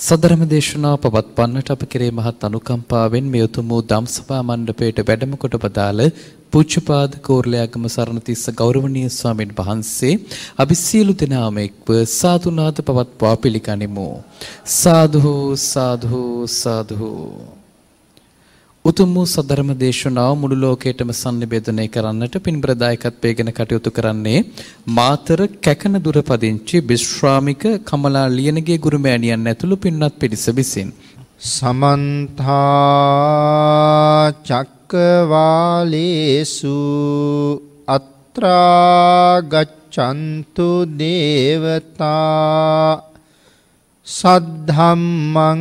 සදරම දේශනාව පවත්වන්නට අප කෙරේ මහත් අනුකම්පාවෙන් මේ උතුම් වූ ධම්සභා මණ්ඩපයට වැඩම කොට බදාළ පූජ්‍යපාද කෝරළයාගම සරණතිස්ස ගෞරවනීය ස්වාමීන් වහන්සේ අපි සියලු දෙනාම එක්ව සාදුනාද පවත්වා පිළිගනිමු. සාදු සාදු සාදු උතුම් වූ සදර්ම දේශනාව මුළු ලෝකයටම sannibedanaya කරන්නට පින්බ්‍රදායකත්වයෙන් කටයුතු කරන්නේ මාතර කැකන දුර පදිංචි විශ්‍රාමික කමලා ලියනගේ ගුරුමෑණියන් ඇතුළු පින්වත් පිරිස විසින්. සමන්ත චක්කවාලේසු අත්‍රා ගච්ඡන්තු දේවතා සද්ධම්මං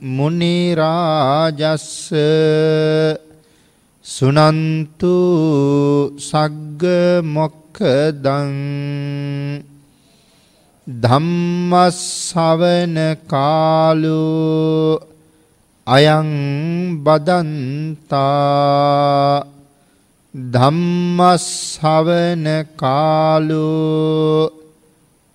මුනි රාජස්ස සුනන්තු සග්ග මොක්ඛදං ධම්මස්සවන කාලෝ අයං බදන්තා ධම්මස්සවන කාලෝ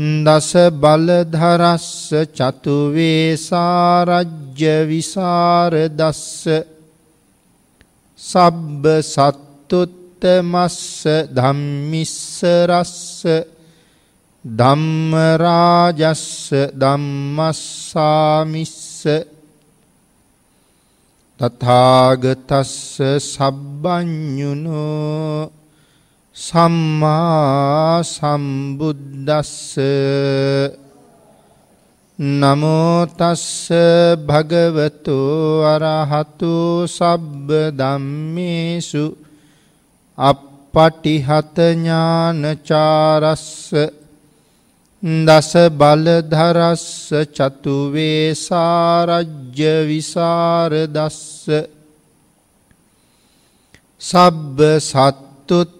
දස බලධරස්ස චතු වේසාරජ්‍ය විසරදස්ස සබ්බ සත්තුත්තමස්ස ධම්මිස්සරස්ස ධම්ම රාජස්ස ධම්මස්සාමිස්ස තථාගතස්ස සබ්බඤුනෝ සම්මා සම්බුද්දස්ස. නමෝ තස්ස භගවතු අරහතු සබ්බ ධම්මේසු. අප්පටිහත ඥානචාරස්ස. දස බලධරස්ස චතු වේසාරජ්‍ය විසරදස්ස. සබ්බ සත්තුත්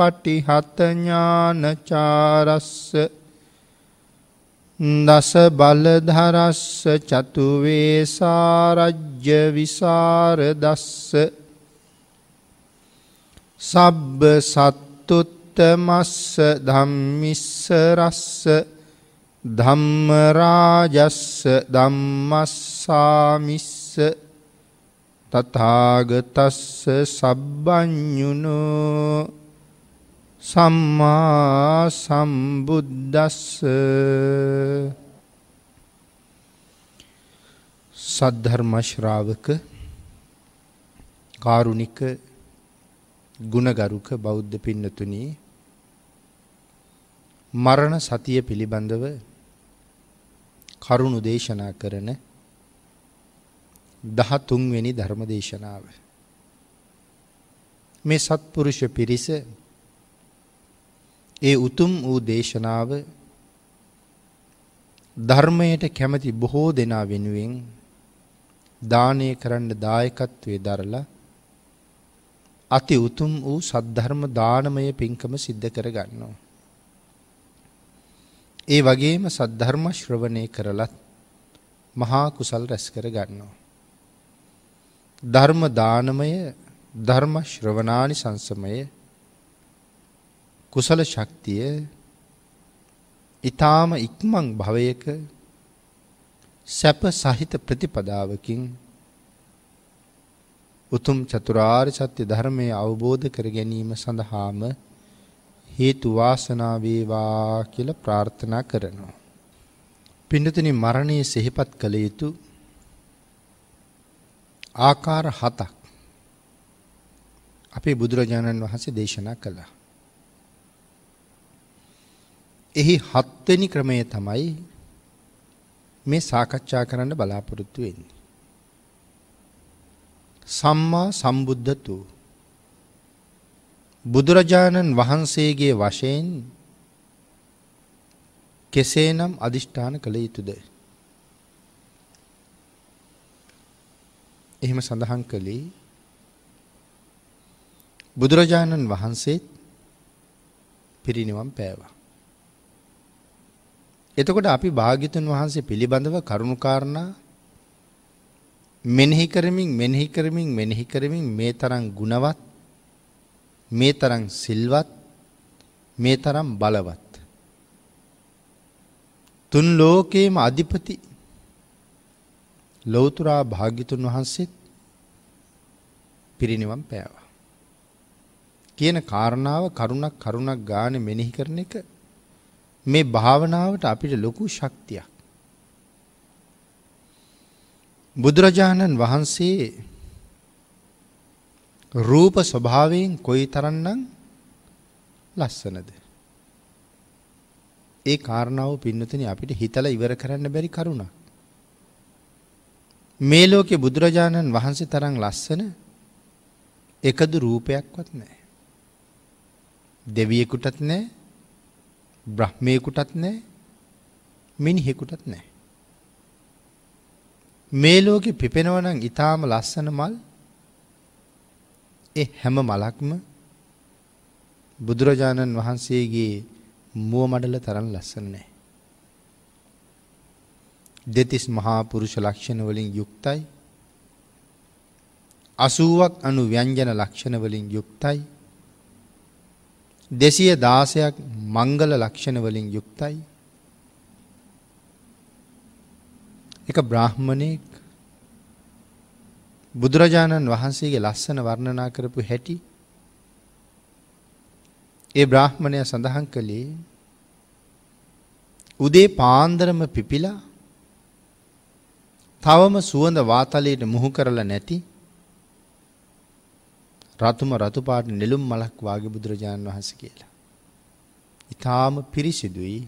පටිහත ඥානචාරස්ස දස බලධරස්ස චතු වේසාරජ්‍ය විසරදස්ස සබ්බ සත්තුත්තමස්ස ධම්මිස්ස රස්ස ධම්ම රාජස්ස ධම්මස්සාමිස්ස තථාගතස්ස සබ්බඤුනෝ සම්මා සම්බුද්දස්ස සද්ධර්ම ශ්‍රාවක කාරුණික ගුණගරුක බෞද්ධ පින්නතුනි මරණ සතිය පිළිබඳව කරුණු දේශනා කරන 13 වෙනි ධර්ම දේශනාව මේ සත්පුරුෂ පිරිස ඒ උතුම් වූ දේශනාව ධර්මයට කැමති බොහෝ දෙනා වෙනුවෙන් දානය කරන්න දායකත්වයේ දරලා අති උතුම් වූ සද්ධර්ම දානමය පින්කම සිද්ධ කර ගන්නවා. ඒ වගේම සද්ධර්ම ශ්‍රවණය කරලත් මහා කුසල් රැස් කර ගන්නවා. ධර්ම දානමය ධර්ම ශ්‍රවණානි සංසමය කුසල ශක්තිය ඊ타ම ඉක්මන් භවයක සැප සහිත ප්‍රතිපදාවකින් උතුම් චතුරාර්ය සත්‍ය ධර්මයේ අවබෝධ කර ගැනීම සඳහාම හේතු වාසනා වේවා කියලා ප්‍රාර්ථනා කරනවා. පින්නතුනි මරණය සිහිපත් කළ යුතු ආකාර හතක් අපේ බුදුරජාණන් වහන්සේ දේශනා කළා. එහි හත්වෙනි ක්‍රමය තමයි මේ සාකච්ඡා කරන්න බලාපොරොත්තු වෙන්නේ. සම්මා සම්බුද්ධතු බුදුරජාණන් වහන්සේගේ වශයෙන් කෙසේනම් අධිෂ්ඨාන කළ යුතුද. එහෙම සඳහන් කළේ බුදුරජාණන් වහන්සේත් පිරිනිවම් පෑවා. එතකොට අපි භාග්‍යතුන් වහන්සේ පිළිබඳව කරුණුකාරණා මෙනෙහි කරමින් මෙනෙහි කරමින් මෙනෙහි කරමින් මේ තරම් ගුණවත් මේ තරම් සිල්වත් මේ තරම් බලවත් තුන් ලෝකේම අධිපති ලෞතුරා භාග්‍යතුන් වහන්සේත් පිරිනිවන් පෑවා. කියන කාරණාව කරුණක් කරුණක් ගාන මෙනෙහි කරන එක මේ භාවනාවට අපිට ලොකු ශක්තියක්. බුදුරජාණන් වහන්සේ රූප ස්වභාවයෙන් කොයි තරන්නම් ලස්සනද. ඒ කාරණාව පින්නතුන අපිට හිතල ඉවර කරන්න බැරි කරුණක්. මේ ලෝකෙ බුදුරජාණන් වහන්සේ තරම් ලස්සන එකදු රූපයක්වත් නෑ. දෙවියෙකුටත් නෑ බ්‍රහ්මයකුටත් නෑ මිනිහෙකුටත් නෑ. මේ ලෝකෙ පිපෙනවනම් ඉතාම ලස්සන මල් එ හැම මලක්ම බුදුරජාණන් වහන්සේගේ මුව මඩල තරම් ලස්සන නෑ. දෙතිස් මහා පුරුෂ ලක්ෂණ වලින් යුක්තයි. අසුවක් අනු ව්‍යංජන ලක්ෂණ වලින් යුක්තයි. දෙසිය දාසයක් මංගල ලක්ෂණ වලින් යුක්තයි. එක බ්‍රාහ්මණයෙක් බුදුරජාණන් වහන්සේගේ ලස්සන වර්ණනා කරපු හැටි ඒ බ්‍රාහ්මණය සඳහන් කළේ උදේ පාන්දරම පිපිලා තවම සුවඳ වාතලයට මුහු කරලා නැති රතුම රතුපාට නෙළුම් මලක් වාගේ බුදුරජාණන් වහන්සේ කියලා. ඊටාම පිරිසිදුයි.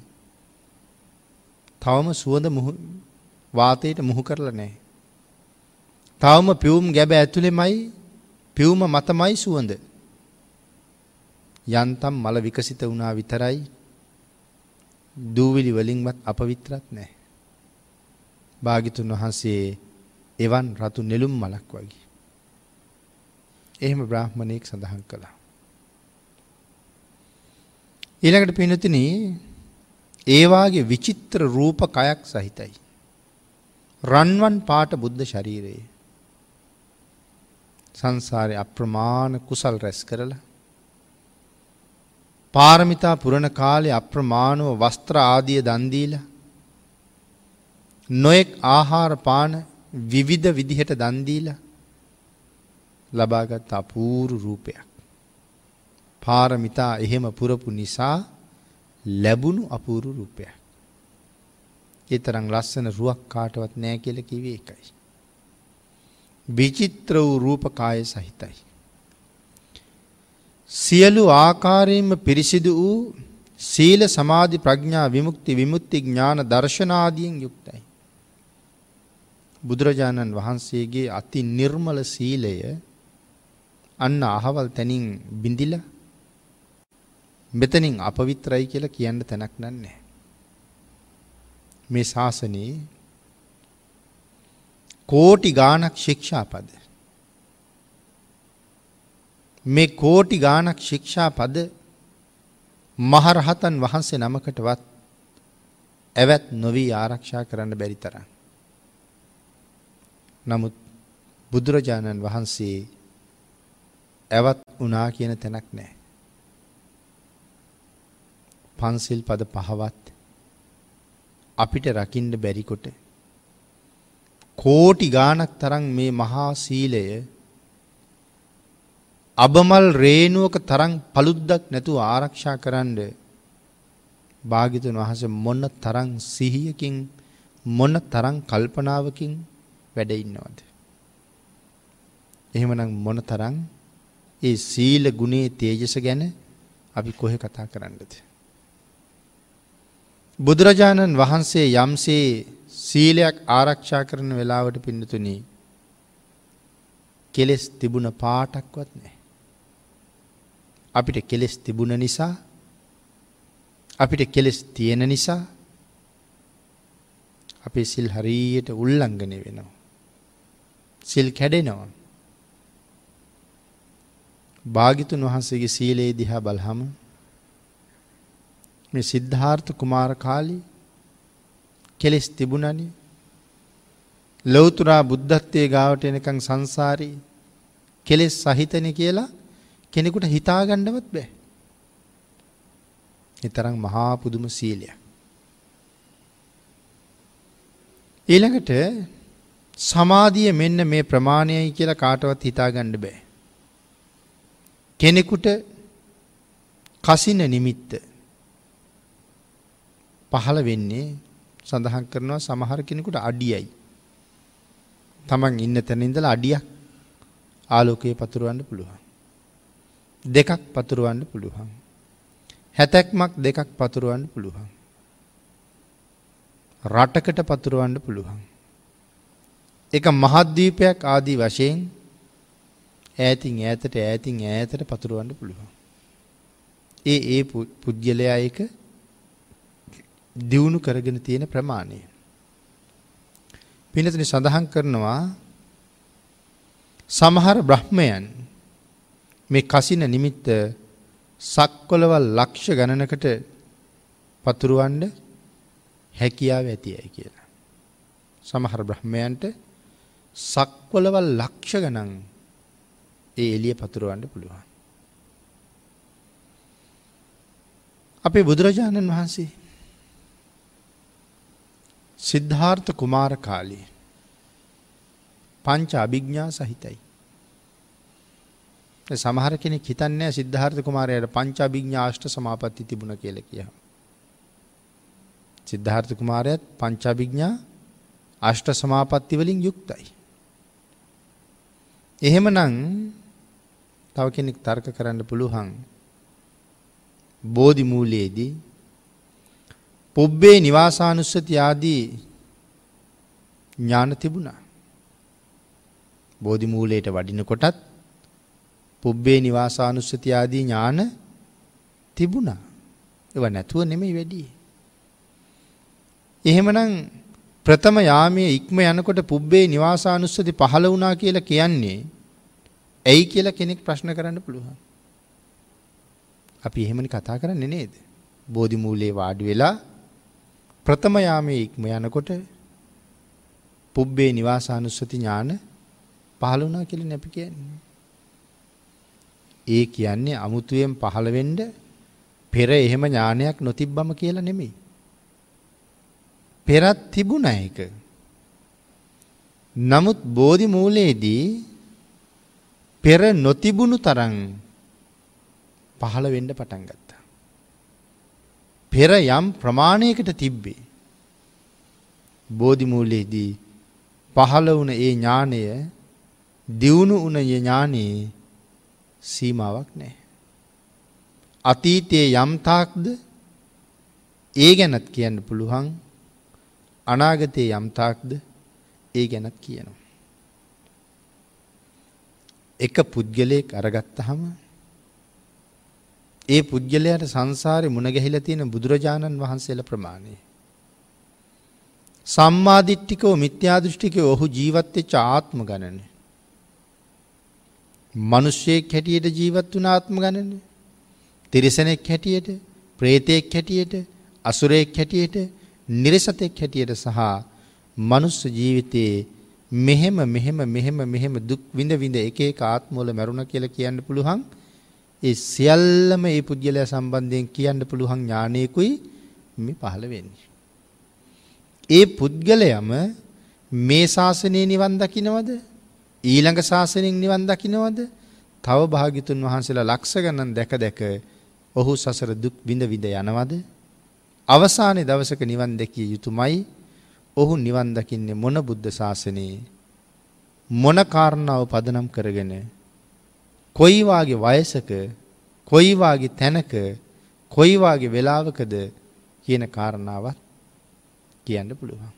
තවම සුවඳ වාතයට මුහු කරලා නැහැ. තවම පියුම් ගැබ ඇතුළෙමයි පියුම මතමයි සුවඳ. යන්තම් මල විකසිත වුණා විතරයි දූවිලි වලින්වත් අපවිත්‍රත් නැහැ. භාගිතුන් වහන්සේ එවන් රතු නෙළුම් මලක් වගේ. එහෙම බ්‍රාහ්මණයෙක් සඳහන් කළා. ඊළඟට පිනතින ඒවාගේ විචිත්‍ර රූප කයක් සහිතයි. රන්වන් පාට බුද්ධ ශරීරයේ සංසාරය අප්‍රමාණ කුසල් රැස් කරලා පාරමිතා පුරණ කාලේ අප්‍රමාණව වස්ත්‍ර ආදිය දන්දීලා නොයෙක් ආහාර පාන විවිධ විදිහට දන්දීලා ලබාගත් අපූරු රූපයක්. පාරමිතා එහෙම පුරපු නිසා ලැබුණු අපූරු රූපයක්. ඒ තරම් ලස්සන රුවක් කාටවත් නෑ කියලා කිව්වේ ඒකයි. විචිත්‍ර වූ රූපකාය සහිතයි. සියලු ආකාරයෙන්ම පිරිසිදු වූ සීල සමාධි ප්‍රඥා විමුක්ති විමුක්ති ඥාන දර්ශනාදියෙන් යුක්තයි. බුදුරජාණන් වහන්සේගේ අති නිර්මල සීලය අන්න අහවල් තැනින් බිඳිලා මෙතනින් අපවිත්‍රයි කියලා කියන්න තැනක් නන්නේ. මේ ශාසනයේ කෝටි ගානක් ශික්ෂා පද. මේ කෝටි ගානක් ශික්ෂා පද මහරහතන් වහන්සේ නමකටවත් ඇවැත් නොවී ආරක්ෂා කරන්න බැරි තරම්. නමුත් බුදුරජාණන් වහන්සේ ඇවත් වනා කියන තැනක් නෑ. පන්සිල් පද පහවත් අපිට රකින්ඩ බැරිකොට කෝටි ගානක් තරන් මේ මහා සීලය අබමල් රේනුවක තරං පළුද්දක් නැතුව ආරක්ෂා කරන්න භාගිතුන් වහස මොන්න තරං සිහියකින් මොන්න තරං කල්පනාවකින් වැඩඉන්නවද. එහෙමනම් මොනතරම් ඒ සීල ගුණේ තේජස ගැන අපි කොහෙ කතා කරන්නද? බුදුරජාණන් වහන්සේ යම්සේ සීලයක් ආරක්ෂා කරන වෙලාවට පින්නතුනි කෙලෙස් තිබුණ පාටක්වත් නැහැ. අපිට කෙලෙස් තිබුණ නිසා අපිට කෙලෙස් තියෙන නිසා අපේ සිල් හරියට උල්ලංඝනය වෙනවා. සිල් කැඩෙනවා. භාගිතුන් වහන්සේගේ සීලේ දිහා බලහම මේ සිද්ධාර්ථ කුමාර කාලේ කෙලෙස් තිබුණනේ ලෞතුරා බුද්ධත්වයේ ගාවට එනකන් සංසාරී කෙලෙස් සහිතනේ කියලා කෙනෙකුට හිතාගන්නවත් බෑ. ඒ තරම් මහා පුදුම සීලයක්. ඊළඟට සමාධිය මෙන්න මේ ප්‍රමාණයයි කියලා කාටවත් හිතාගන්න බෑ. කෙනෙකුට කසින නිමිත්ත පහළ වෙන්නේ සඳහන් කරනවා සමහර කෙනෙකුට අඩියයි. තමන් ඉන්න තැන ඉඳලා අඩියක් ආලෝකයේ පතුරවන්න පුළුවන්. දෙකක් පතුරවන්න පුළුවන්. හැතැක්මක් දෙකක් පතුරවන්න පුළුවන්. රටකට පතුරවන්න පුළුවන්. එක මහද්දීපයක් ආදී වශයෙන් ඈතින් ඈතට ඈතින් ඈතට පතුරවන්න පුළුවන්. ඒ ඒ පුද්ගලයා එක දියුණු කරගෙන තියෙන ප්‍රමාණය. පිනතුනි සඳහන් කරනවා සමහර බ්‍රහ්මයන් මේ කසින නිමිත්ත සක්වලවල් ලක්ෂ ගණනකට පතුරුවන්ඩ හැකියාව ඇතියයි කියලා. සමහර බ්‍රහ්මයන්ට සක්වලවල් ලක්ෂ ගණන් ඒ එලිය පතුරුවන්ඩ පුළුවන්. අපේ බුදුරජාණන් වහන්සේ සිද්ධාර්ථ කුමාර කාලයේ පංච අභිග්ඥා සහිතයි. සමහර කෙනෙක් හිතන්නේ සිද්ධාර්ථ කුමාරයට පංච අභිග්ඥා අෂ්ට සමාපatti තිබුණ කියලා කියහම. සිද්ධාර්ථ කුමාරයත් පංච අභිග්ඥා අෂ්ට සමාපatti වලින් යුක්තයි. එහෙමනම් තව කෙනෙක් තර්ක කරන්න පුළුවන් බෝධි මූලයේදී පුබ්බේ නිවාසානුස්සති ආදී ඥාන තිබුණා. බෝධි මූලයට වඩිනකොටත් පුබ්බේ නිවාසානුස්සති ආදී ඥාන තිබුණා. ඒව නැතුව නෙමෙයි වැඩි. එහෙමනම් ප්‍රථම යාමයේ ඉක්ම යනකොට පුබ්බේ නිවාසානුස්සති පහළ වුණා කියලා කියන්නේ ඇයි කියලා කෙනෙක් ප්‍රශ්න කරන්න පුළුවන්. අපි එහෙමනි කතා කරන්නේ නේද? බෝධි මූලයේ වාඩි වෙලා ප්‍රථම යාමයේ ඉක්ම යනකොට පුබ්බේ නිවාසානුස්සති ඥාන පහළ වුණා කියලා අපි කියන්නේ. ඒ කියන්නේ අමුතුවෙන් පහළ වෙන්න පෙර එහෙම ඥානයක් නොතිබ්බම කියලා නෙමෙයි. පෙරත් තිබුණා ඒක. නමුත් බෝධි මූලයේදී පෙර නොතිබුණු තරම් පහළ වෙන්න පටන් ගත්තා. පෙර යම් ප්‍රමාණයකට තිබ්බේ. බෝධි මූලයේදී පහළ වුණ ඒ ඥානය දියුණු වුණ ඥානයේ සීමාවක් නැහැ. අතීතයේ යම් තාක්ද ඒ ගැනත් කියන්න පුළුවන් අනාගතයේ යම් තාක්ද ඒ ගැනත් කියනවා. එක පුද්ගලයෙක් අරගත්තහම ඒ පුද්ගලයාට සංසාරේ මුණ ගැහිලා තියෙන බුදුරජාණන් වහන්සේලා ප්‍රමාණය. සම්මාදිට්ඨිකව මිත්‍යාදෘෂ්ටිකව ඔහු ජීවත් වෙච්ච ආත්ම ගණන. මිනිස්සෙක් හැටියට ජීවත් වුණ ආත්ම ගණන. තිරිසනෙක් හැටියට, ප්‍රේතෙක් හැටියට, අසුරෙක් හැටියට, නිර්සතෙක් හැටියට සහ මනුස්ස ජීවිතයේ මෙහෙම මෙහෙම මෙහෙම මෙහෙම දුක් විඳ විඳ එක එක ආත්මවල මැරුණා කියලා කියන්න පුළුවන්. ඒ සියල්ලම ඒ පුද්ගලයා සම්බන්ධයෙන් කියන්න පුළුවන් ඥානයකුයි මේ පහළ වෙන්නේ. ඒ පුද්ගලයම මේ ශාසනයේ නිවන් දකින්නවද? ඊළඟ ශාසනයෙන් නිවන් දකින්නවද? තව භාග්‍යතුන් වහන්සේලා ලක්ෂ ගණන් දැක දැක ඔහු සසර දුක් විඳ විඳ යනවද? අවසානයේ දවසක නිවන් දැකිය යුතුමයි. ඔහු නිවන් දකින්නේ මොන බුද්ධ ශාසනයේ? මොන කාරණාව පදනම් කරගෙන? කොයි වාගේ වයසක? කොයි වාගේ තැනක? කොයි වාගේ වෙලාවකද? කියන කාරණාවත් කියන්න පුළුවන්.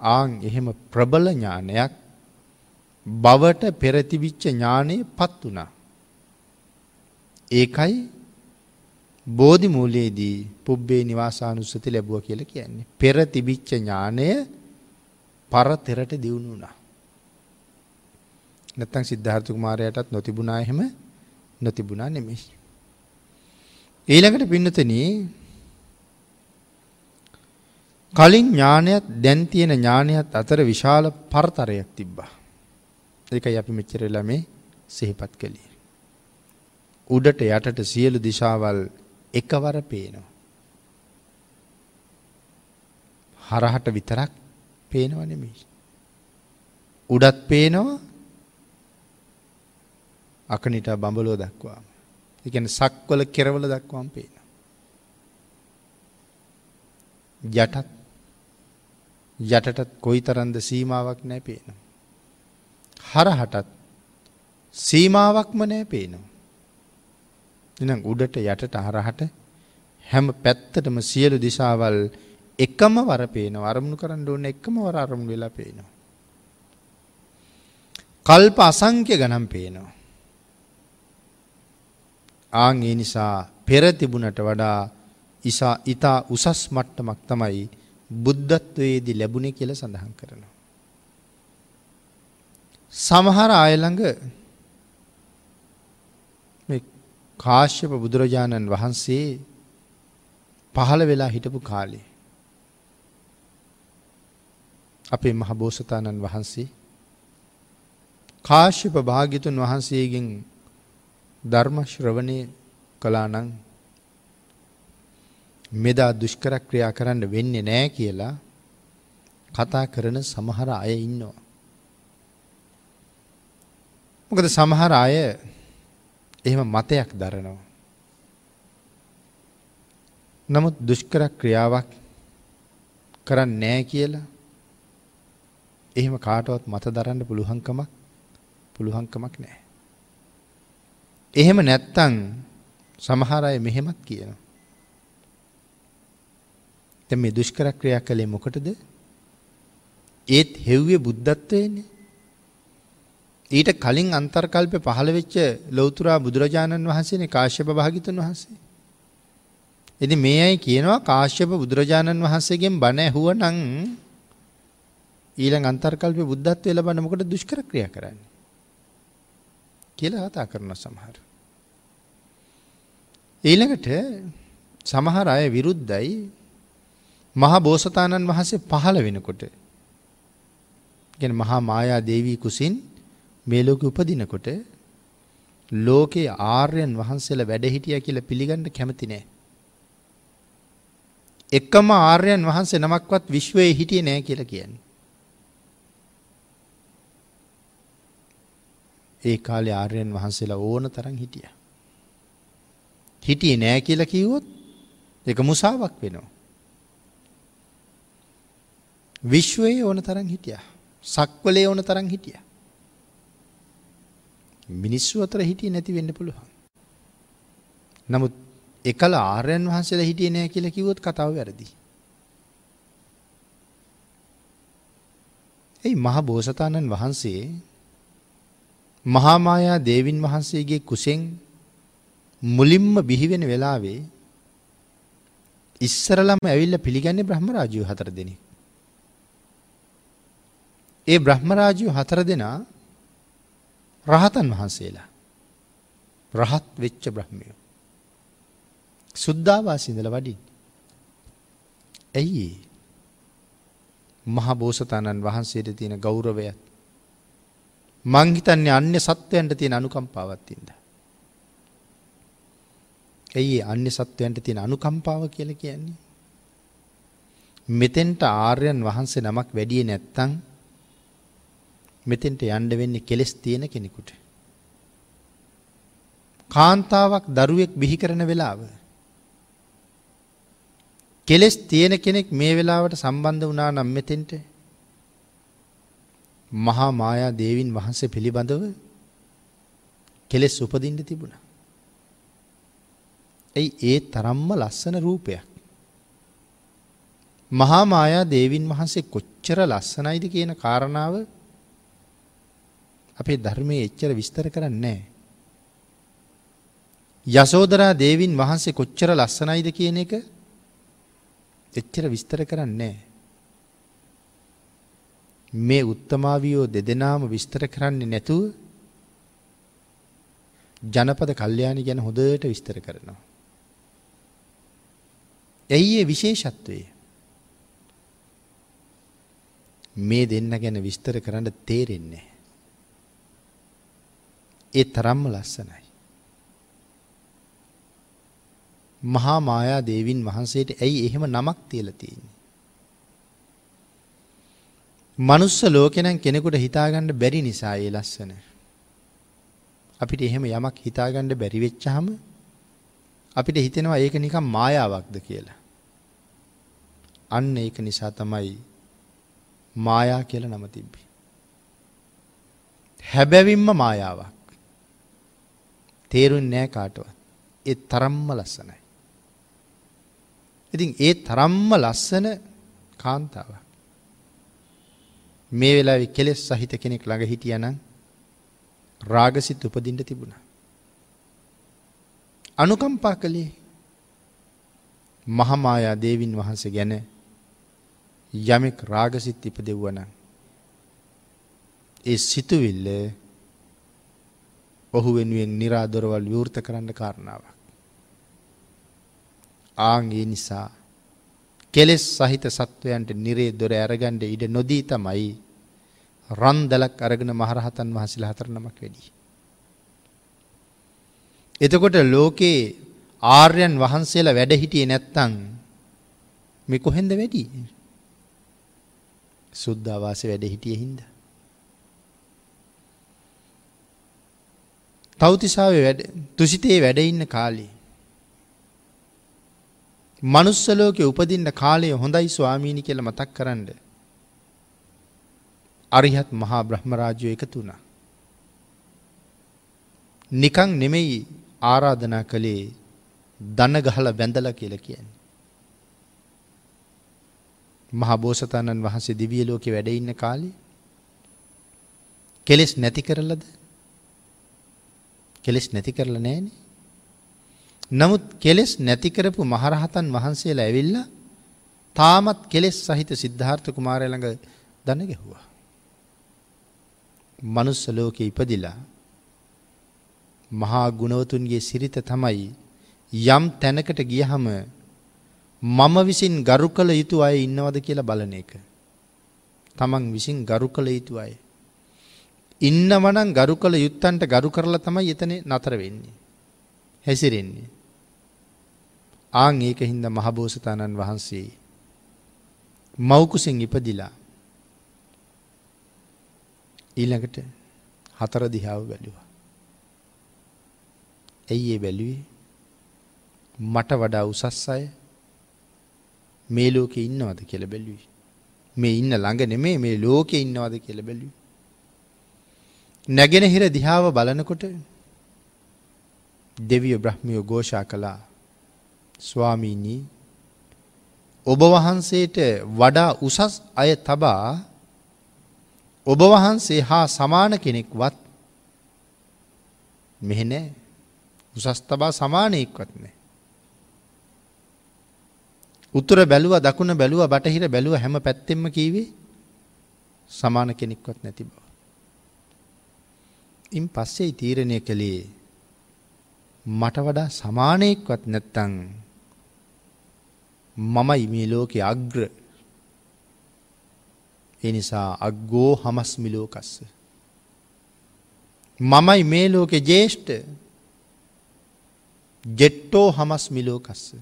ආන් එහෙම ප්‍රබල ඥානයක් බවට පෙරතිවිච්ච ඥානය පත් වුණා. ඒකයි බෝධි මූලයේදී පුබ්බේ නිවාසානුස්සති ලැබුව කියලා කියන්නේ. පෙර තිබිච්ච ඥානය පරතරට දියුණු වුණා. නැත්තම් සිද්ධාර්ථ කුමාරයාටත් නොතිබුණා එහෙම නොතිබුණා නෙමෙයි. ඊළඟට පින්නතනි කලින් ඥානයත් දැන් තියෙන ඥානයත් අතර විශාල පරතරයක් තිබ්බා. ඒකයි අපි මෙච්චර වෙලා මේ සිහිපත් කළේ. උඩට යටට සියලු දිශාවල් එකවර පේනවා. හරහට විතරක් පේනව නෙමෙයි. උඩත් පේනවා අකනිට බඹලෝ දක්වාම. ඒ කියන්නේ සක්වල කෙරවල දක්වාම පේනවා. යටත් යටටත් කොයිතරම්ද සීමාවක් නැහැ පේනවා. හරහටත් සීමාවක්ම නැහැ පේනවා. එහෙනම් උඩට යටට හරහට හැම පැත්තටම සියලු දිශාවල් එකම වර පේනවා. අරමුණු කරන්න ඕනේ එකම වර අරමුණු වෙලා පේනවා. කල්ප අසංඛ්‍ය ගණන් පේනවා. ආන් ඒ නිසා පෙර තිබුණට වඩා ඉසා ඊතා උසස් මට්ටමක් තමයි බුද්ධත්වයේදී ලැබුණේ කියලා සඳහන් කරනවා. සමහර අය ළඟ මේ කාශ්‍යප බුදුරජාණන් වහන්සේ පහළ වෙලා හිටපු කාලේ අපේ මහ බෝසතාණන් වහන්සේ කාශ්‍යප භාග්‍යතුන් වහන්සේගෙන් ධර්ම ශ්‍රවණය කළා නම් මෙදා දුෂ්කර ක්‍රියා කරන්න වෙන්නේ නැහැ කියලා කතා කරන සමහර අය ඉන්නවා. මොකද සමහර අය එහෙම මතයක් දරනවා. නමුත් දුෂ්කර ක්‍රියාවක් කරන්නේ නැහැ කියලා එහෙම කාටවත් මත දරන්න පුළුවන්කමක් පුළුවන්කමක් නැහැ. එහෙම නැත්තම් සමහර අය මෙහෙමත් කියනවා. දැන් මේ දුෂ්කර ක්‍රියා කළේ මොකටද? ඒත් හෙව්වේ බුද්ධත්වයේනේ. ඊට කලින් අන්තර්කල්පේ පහළ වෙච්ච ලෞතර බුදුරජාණන් වහන්සේනේ කාශ්‍යප භාග්‍යතුන් වහන්සේ. ඉතින් මේ අය කියනවා කාශ්‍යප බුදුරජාණන් වහන්සේගෙන් බණ ඇහුවනම් ඊළඟ අන්තර්කල්පේ බුද්ධත්වයේ ලබන්න මොකටද දුෂ්කර ක්‍රියා කරන්නේ? කියලා කතා කරන සමහර. ඊළඟට සමහර අය විරුද්ධයි මහා බෝසතාණන් වහන්සේ පහළ වෙනකොට. කියන්නේ මහා මායා දේවී කුසින් මේ ලෝකෙ උපදිනකොට ලෝකේ ආර්යයන් වහන්සේලා වැඩ හිටියා කියලා පිළිගන්න කැමති නෑ. එකම ආර්යයන් වහන්සේ නමක්වත් විශ්වයේ හිටියේ නෑ කියලා කියන්නේ. ඒ කාලේ ආර්යයන් වහන්සේලා ඕන තරම් හිටියා. හිටියේ නෑ කියලා කිව්වොත් ඒක මුසාවක් වෙනවා. විශ්වයේ ඕන තරම් හිටියා. සක්වලේ ඕන තරම් හිටියා. මිනිස්සු අතර හිටියේ නැති වෙන්න පුළුවන්. නමුත් එකල ආර්යයන් වහන්සේලා හිටියේ නෑ කියලා කිව්වොත් කතාව වැරදි. ඒ මහ බෝසතාණන් වහන්සේ මහා මායා දේවින් වහන්සේගේ කුසෙන් මුලින්ම බිහි වෙන වෙලාවේ ඉස්සරලම ඇවිල්ලා පිළිගන්නේ බ්‍රහ්ම රාජ්‍යය හතර දෙනෙක්. ඒ බ්‍රහ්ම රාජ්‍යය හතර දෙනා රහතන් වහන්සේලා. රහත් වෙච්ච බ්‍රහ්මයෝ. සුද්ධාවාසී ඉඳලා වඩින්. ඇයි මහා බෝසතාණන් වහන්සේට තියෙන ගෞරවයත් මං හිතන්නේ අන්‍ය සත්වයන්ට තියෙන අනුකම්පාවත් හින්දා. ඇයි අන්‍ය සත්වයන්ට තියෙන අනුකම්පාව කියලා කියන්නේ? මෙතෙන්ට ආර්යයන් වහන්සේ නමක් වැඩියේ නැත්තම් මෙතෙන්ට යන්න වෙන්නේ කෙලස් තියෙන කෙනෙකුට. කාන්තාවක් දරුවෙක් බිහි කරන වෙලාව කෙලස් තියෙන කෙනෙක් මේ වෙලාවට සම්බන්ධ වුණා නම් මෙතෙන්ට මහා මායා දේවින් වහන්සේ පිළිබඳව කෙලෙස් උපදින්න තිබුණා. ඇයි ඒ තරම්ම ලස්සන රූපයක්. මහා මායා දේවින් වහන්සේ කොච්චර ලස්සනයිද කියන කාරණාව අපේ ධර්මයේ එච්චර විස්තර කරන්නේ යසෝදරා දේවින් වහන්සේ කොච්චර ලස්සනයිද කියන එක එච්චර විස්තර කරන්නේ මේ උත්තමාවියෝ දෙදෙනාම විස්තර කරන්නේ නැතුව ජනපද කල්්‍යයානි ගැන හොඳට විස්තර කරනවා. ඇයි ඒ විශේෂත්වය මේ දෙන්න ගැන විස්තර කරන්න තේරෙන්නේ. ඒ තරම්ම ලස්සනයි. මහා මායා දේවින් වහන්සේට ඇයි එහෙම නමක් තියල තියන්නේ. මනුස්ස ලෝකෙනම් කෙනෙකුට හිතාගණ්ඩ බැරි නිසා ඒ ලස්සන. අපිට එහෙම යමක් හිතාගණ්ඩ බැරිවෙච්චහම අපිට හිතෙනවා ඒක නිකම් මායාවක්ද කියලා. අන්න ඒක නිසා තමයි මායා කියල නම තිබ්බි. හැබැවින්ම මායාවක්. තේරුන් නෑ කාටවත්. ඒ තරම්ම ලස්සනයි. ඉතින් ඒ තරම්ම ලස්සන කාන්තාව. මේ වෙලා කෙලෙස් සහිත කෙනෙක් ළඟ හිටියනම් රාගසිත් උපදින්ට තිබුණා. අනුකම්පා කළේ මහමායා දේවින් වහන්සේ ගැන යමෙක් රාගසිත් ඉපදෙව්වන ඒ සිතුවිල්ල ඔහු වෙනුවෙන් නිරාදොරවල් විවෘත කරන්න කාරණාවක්. ආංගේ නිසා කෙලෙස් සහිත සත්වයන්ට නිරේ දොර ඇරගණ්ඩ ඉඩ නොදී තමයි රන්දලක් අරගෙන මහරහතන් වහසිල හතර නමක් වැඩි. එතකොට ලෝකයේ ආර්යන් වහන්සේලා වැඩ හිටියේ නැත්තං මෙ කොහෙන්ද වැඩි සුද්ධවාස වැඩ හිටිය හින්ද. තෞතිසාාව තුසිතේ වැඩඉන්න කාලේ මනුස්සලෝක උපදින්න කාලය හොඳයි ස්වාමීණි කියල මතක් කරන්න. අරිහත් මහා බ්‍රහ්මරාජ්‍යය එකතු වුණා. නිකං නෙමෙයි ආරාධනා කළේ දන්න ගහල බැඳල කියල කියන්න. මහා බෝසතාණන් වහන්සේ දිවිය ලෝකෙ වැඩඉන්න කාලේ කෙලෙස් නැති කරලද කෙලෙස් නැති කරල නෑනේ නමුත් කෙලෙස් නැතිකරපු මහරහතන් වහන්සේලා ඇවිල්ල තාමත් කෙලෙස් සහිත සිද්ධාර්ථ කුමාරය ළඟ දන ගැහුවා. මනුස්ස ලෝකෙ ඉපදිලා මහා ගුණවතුන්ගේ සිරිත තමයි යම් තැනකට ගියහම මම විසින් ගරු කළ යුතු අය ඉන්නවද කියලා බලන එක. තමන් විසින් ගරු කළ යුතු අය. ඉන්නවනං ගරු කළ යුත්තන්ට ගරු කරලා තමයි එතන නතර වෙන්නේ. හැසිරෙන්නේ. ආං ඒක හින්ද මහබෝසතාණන් වහන්සේ මවකුසින් ඉපදිලා ඊළඟට හතර දිහාව බැලුවා. ඇයි ඒ බැලුවේ මට වඩා උසස් අය මේ ලෝකෙ ඉන්නවද කියල බැලුවේ. මේ ඉන්න ළඟ නෙමේ මේ ලෝකෙ ඉන්නවද කියල බැලුවේ. නැගෙන හිර දිහාව බලනකොට දෙවිය බ්‍රහ්මියෝ ගෝෂා කළා ස්වාමීණී ඔබ වහන්සේට වඩා උසස් අය තබා ඔබ වහන්සේ හා සමාන කෙනෙක්වත් මෙහෙනෑ උසස් තබා සමානයෙක්වත් නෑ. උතුර බැලුව දකුණ බැලුව බටහිර බැලුව හැම පැත්තෙම කීවේ සමාන කෙනෙක්වත් නැති බව. ඉන් පස්සේ තීරණය කළේ මට වඩා සමානයෙක්වත් නැත්තං මමයි මේ ලෝකෙ අග්‍ර එනිසා අග්ගෝ හමස්මිලෝකස්ස. මමයි මේ ලෝකෙ ජේෂ්ඨ ජෙට්ටෝ හමස් මිලෝකස්ස.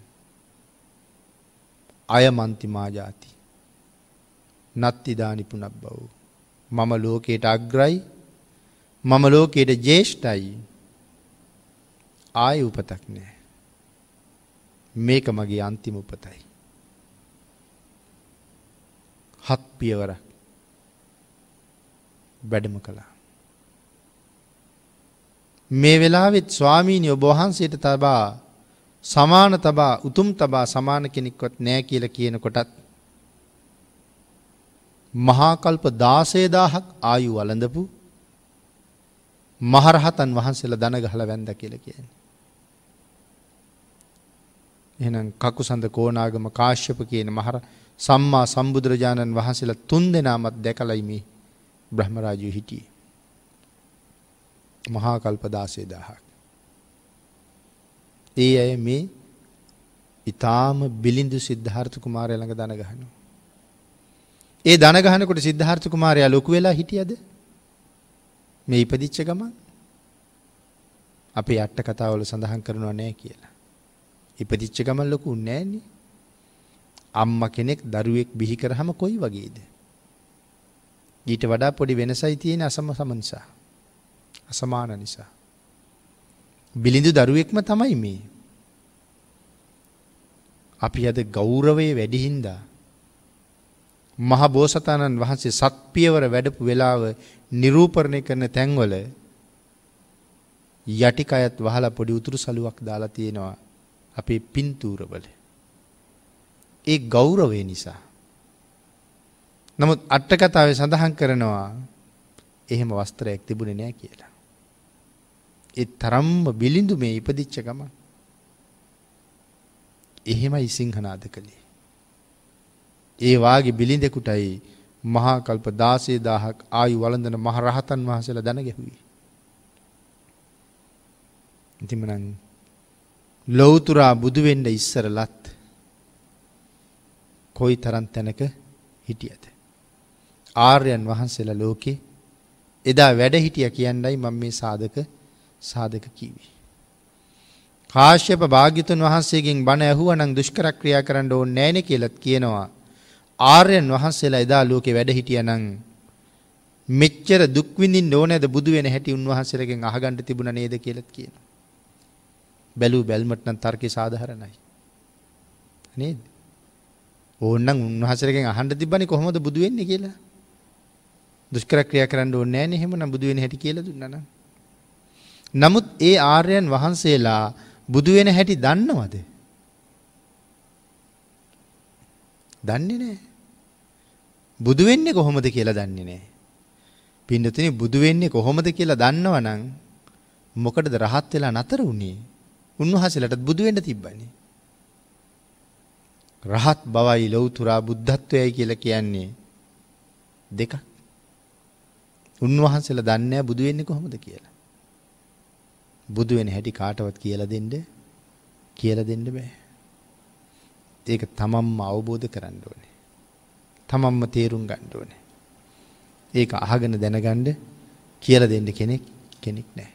අයමන්තිමාජාති. නත්තිදානිපුනක් බව්. මම ලෝකයට අග්‍රයි මම ලෝකයට ජේෂ්ඨයි ආය උපතක් නෑ. මේක මගේ අන්තිම උපතයි. හත් පියවරක්. වැඩම කළා. මේ වෙලාවෙත් ස්වාමීනි ඔබ වහන්සේට තබා සමාන තබා උතුම් තබා සමාන කෙනෙක්වත් නෑ කියලා කියනකොටත් මහාකල්ප දාසේදාහක් ආයු වලඳපු මහරහතන් වහන්සේලා දන ගහලා වැන්ද කියලා කියන්නේ. එහෙනම් කකුසඳ කෝණාගම කාශ්‍යප කියන මහර සම්මා සම්බුදුරජාණන් වහන්සේලා තුන් දෙනාමත් දැකලයි මේ බ්‍රහ්මරාජය හිටියේ. මහා කල්ප 16000ක්. ඒ අය මේ ඊටාම බිලිඳු සිද්ධාර්ථ කුමාරයා ළඟ දන ගහනවා. ඒ දන ගහනකොට සිද්ධාර්ථ කුමාරයා ලොකු වෙලා හිටියද? මේ ඉපදිච්ච ගමන් අපේ අට කතාවල සඳහන් කරනවා නෑ කියලා. ඉපදිච්ච ගමන් ලොකු නෑනේ. අම්මා කෙනෙක් දරුවෙක් බිහි කරාම කොයි වගේද? ඊට වඩා පොඩි වෙනසයි තියෙන අසම සම නිසා. අසමාන නිසා. බිලිඳු දරුවෙක්ම තමයි මේ. අපි අද ගෞරවයේ වැඩි හින්දා මහ බෝසතාණන් වහන්සේ සත්පියවර වැඩපු වෙලාව නිරූපණය කරන තැන්වල යටිකයත් වහලා පොඩි උතුරු සලුවක් දාලා තියෙනවා අපේ පින්තූරවල. ඒ ගෞරවය නිසා. නමුත් අට්ටකතාවේ සඳහන් කරනවා එහෙම වස්ත්‍රයක් තිබුණේ නෑ කියලා. ඒ තරම්ම බිලිඳු මේ ඉපදිච්ච ගම. එහෙමයි සිංහනාද කළේ. ඒ වාගේ බිලිඳෙකුටයි මහා කල්ප 16000ක් ආයු වළඳන මහ රහතන් වහන්සේලා දන ගැහුවේ. ඉතින්මනම් ලෞතුරා බුදු වෙන්න ඉස්සරලත් කොයි තරම් තැනක හිටියද? ආර්යයන් වහන්සේලා ලෝකේ එදා වැඩ හිටිය කියන්නයි මම මේ සාධක සාධක කිව්වේ. කාශ්‍යප භාග්‍යතුන් වහන්සේගෙන් බණ ඇහුවනම් දුෂ්කර ක්‍රියා කරන්න ඕනේ නැහැනේ කියලාත් කියනවා. ආර්යයන් වහන්සේලා එදා ලෝකේ වැඩ හිටියානම් මෙච්චර දුක් විඳින්න ඕනේද බුදු වෙන හැටි උන්වහන්සේලගෙන් අහගන්න තිබුණා නේද කියලාත් කියනවා. බැලූ බැල්මට නම් තර්කේ සාධාරණයි. නේද? ඕන්නම් උන්වහන්සේලගෙන් අහන්න තිබ්බනේ කොහොමද බුදු වෙන්නේ කියලා. දුෂ්කර ක්‍රියා කරන්න ඕනේ නැහැ නේ එහෙමනම් බුදු වෙන හැටි කියලා දුන්නා නම්. නමුත් ඒ ආර්යයන් වහන්සේලා බුදු වෙන හැටි දන්නවද? දන්නේ නැහැ. බුදු වෙන්නේ කොහොමද කියලා දන්නේ නැහැ. පින්නතුනි බුදු වෙන්නේ කොහොමද කියලා දන්නවනම් මොකටද රහත් වෙලා නතර වුනේ? උන්වහන්සේලාටත් බුදු වෙන්න තිබ්බනේ. රහත් බවයි ලෞතුරා බුද්ධත්වයයි කියලා කියන්නේ දෙකක්. උන්වහන්සේලා දන්නේ නැහැ බුදු වෙන්නේ කොහොමද කියලා. බුදු වෙන හැටි කාටවත් කියලා දෙන්න කියලා දෙන්න බෑ. ඒක තමන්ම අවබෝධ කරන්න ඕනේ. තමන්ම තේරුම් ගන්න ඕනේ. ඒක අහගෙන දැනගන්න කියලා දෙන්න කෙනෙක් කෙනෙක් නැහැ.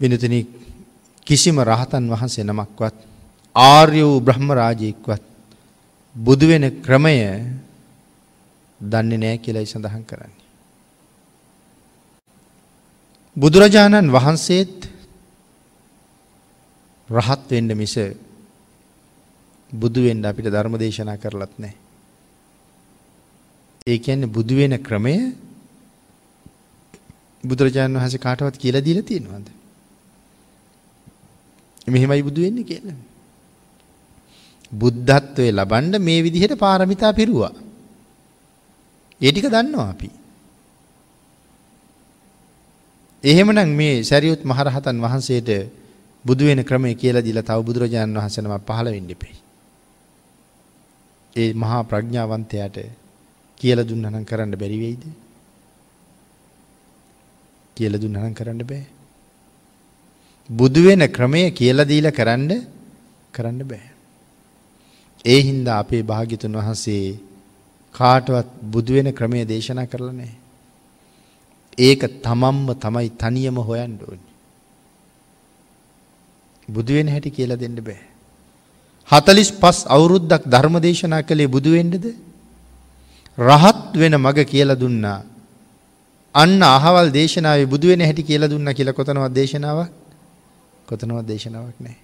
විනතනි කිසිම රහතන් වහන්සේ නමක්වත් ආර්ය වූ බ්‍රහ්ම රාජයෙක්වත් බුදු වෙන ක්‍රමය දන්නේ නැහැ කියලායි සඳහන් කරන්නේ. බුදුරජාණන් වහන්සේත් රහත් වෙන්න මිස බුදු වෙන්න අපිට ධර්ම දේශනා කරලත් නැහැ. ඒ කියන්නේ බුදු වෙන ක්‍රමය බුදුරජාණන් වහන්සේ කාටවත් කියලා දීලා තියෙනවද? මෙහෙමයි බුදු වෙන්නේ කියලා. බුද්ධත්වයේ ලබන්න මේ විදිහට පාරමිතා පිරුවා. ඒ ටික දන්නවා අපි. එහෙමනම් මේ සරියුත් මහරහතන් වහන්සේට බුදු වෙන ක්‍රමය කියලා දීලා තව බුදුරජාණන් වහන්සේ නම පහළ වෙන්න ඉපේ. ඒ මහා ප්‍රඥාවන්තයාට කියලා දුන්නා නම් කරන්න බැරි වෙයිද? කියලා දුන්නා නම් කරන්න බෑ. බුදු වෙන ක්‍රමය කියලා දීලා කරන්න කරන්න බෑ. ඒ හින්දා අපේ භාග්‍යතුන් වහන්සේ කාටවත් බුදු වෙන ක්‍රමය දේශනා කරලා නැහැ. ඒක තමන්ම තමයි තනියම හොයන්න ඕනේ. බුදු වෙන හැටි කියලා දෙන්න බෑ. 45 අවුරුද්දක් ධර්ම දේශනා කළේ බුදු වෙන්නද? රහත් වෙන මග කියලා දුන්නා. අන්න අහවල් දේශනාවේ බුදු වෙන හැටි කියලා දුන්නා කියලා කොතනවත් දේශනාවක් කොතනවත් දේශනාවක් නැහැ.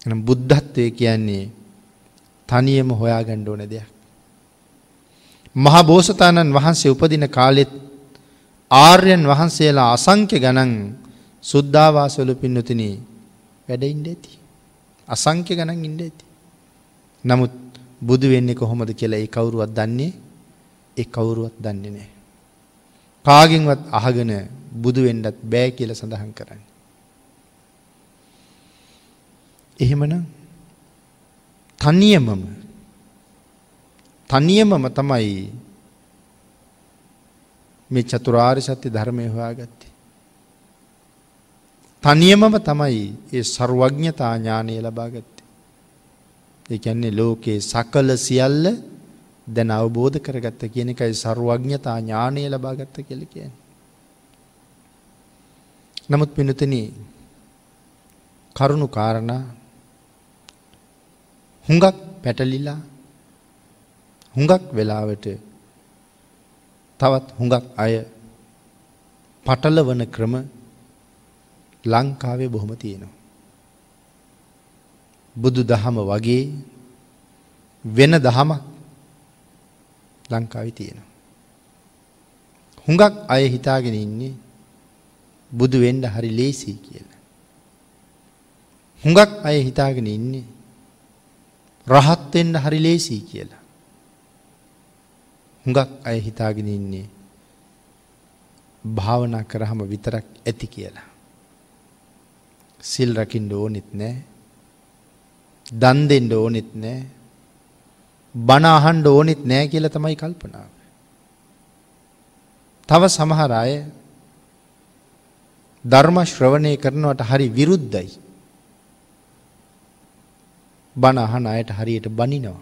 එහෙනම් බුද්ධත්වයේ කියන්නේ තනියම හොයාගන්න ඕන දෙයක්. මහා බෝසතාණන් වහන්සේ උපදින කාලෙත් ආර්යයන් වහන්සේලා අසංක්‍ය ගණන් සුද්ධාවාසවල පින්නතුනි වැඩ ඉන්න ඇති. අසංක්‍ය ගණන් ඉන්න ඇති. නමුත් බුදු වෙන්නේ කොහොමද කියලා ඒ කවුරුවත් දන්නේ ඒ කවුරුවත් දන්නේ නැහැ. කාගෙන්වත් අහගෙන බුදු වෙන්නත් බෑ කියලා සඳහන් කරන්නේ. එහෙමනම් තනියමම තනියමම තමයි මේ චතුරාර්ය සත්‍ය ධර්මය හොයාගත්තේ. තනියමම තමයි ඒ සරුවඥතා ඥානය ලබාගත්තේ. ඒ කියන්නේ ලෝකේ සකල සියල්ල දැන් අවබෝධ කරගත්ත කියන එකයි සරුවඥතා ඥානය ලබාගත්ත කියලා කියන්නේ. නමුත් පිනුතනි කරුණු කාරණා හුඟක් පැටලිලා හුඟක් වෙලාවට තවත් හුඟක් අය පටලවන ක්‍රම ලංකාවේ බොහොම තියෙනවා. බුදු දහම වගේ වෙන දහමක් ලංකාවේ තියෙනවා. හුඟක් අය හිතාගෙන ඉන්නේ බුදු වෙන්න හරි ලේසි කියලා. හුඟක් අය හිතාගෙන ඉන්නේ රහත් වෙන්න හරි ලේසි කියලා. හුඟක් අය හිතාගෙන ඉන්නේ භාවනා කරාම විතරක් ඇති කියලා. සිල් රකින්න ඕනෙත් නෑ. දන් දෙන්න ඕනෙත් නෑ. බණ අහන්න ඕනෙත් නෑ කියලා තමයි කල්පනාව. තව සමහර අය ධර්ම ශ්‍රවණය කරනවට හරි විරුද්ධයි. බණ අහන අයට හරියට බනිනවා.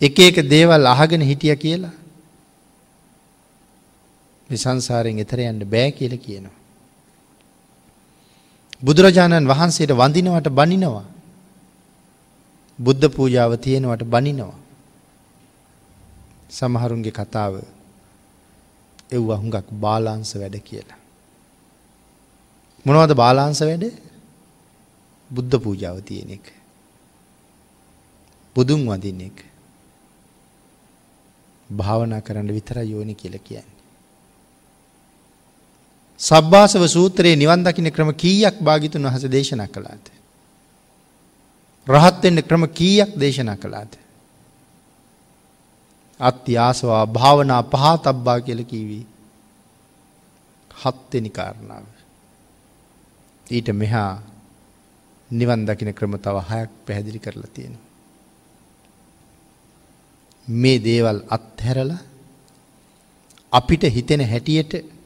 එක එක දේවල් අහගෙන හිටිය කියලා මේ සංසාරයෙන් එතර යන්න බෑ කියලා කියනවා. බුදුරජාණන් වහන්සේට වඳිනවට බනිනවා. බුද්ධ පූජාව තියෙනවට බනිනවා. සමහරුන්ගේ කතාව එව්ව හුඟක් බාලාංශ වැඩ කියලා. මොනවද බාලාංශ වැඩ? බුද්ධ පූජාව තියෙන එක. බුදුන් වඳින එක. භාවනා කරන්න විතරයි යෝනි කියලා කියන්නේ. සබ්බාසව සූත්‍රයේ නිවන් දකින්න ක්‍රම කීයක් භාග්‍යතුන් වහන්සේ දේශනා කළාද? රහත් වෙන්න ක්‍රම කීයක් දේශනා කළාද? අත්‍යාසවා භාවනා පහතබ්බා කියලා කිව්වේ හත්වෙනි කාරණාව. ඊට මෙහා නිවන් දකින්න ක්‍රම තව හයක් පැහැදිලි කරලා තියෙනවා. මේ දේවල් අත්හැරලා අපිට හිතෙන හැටියට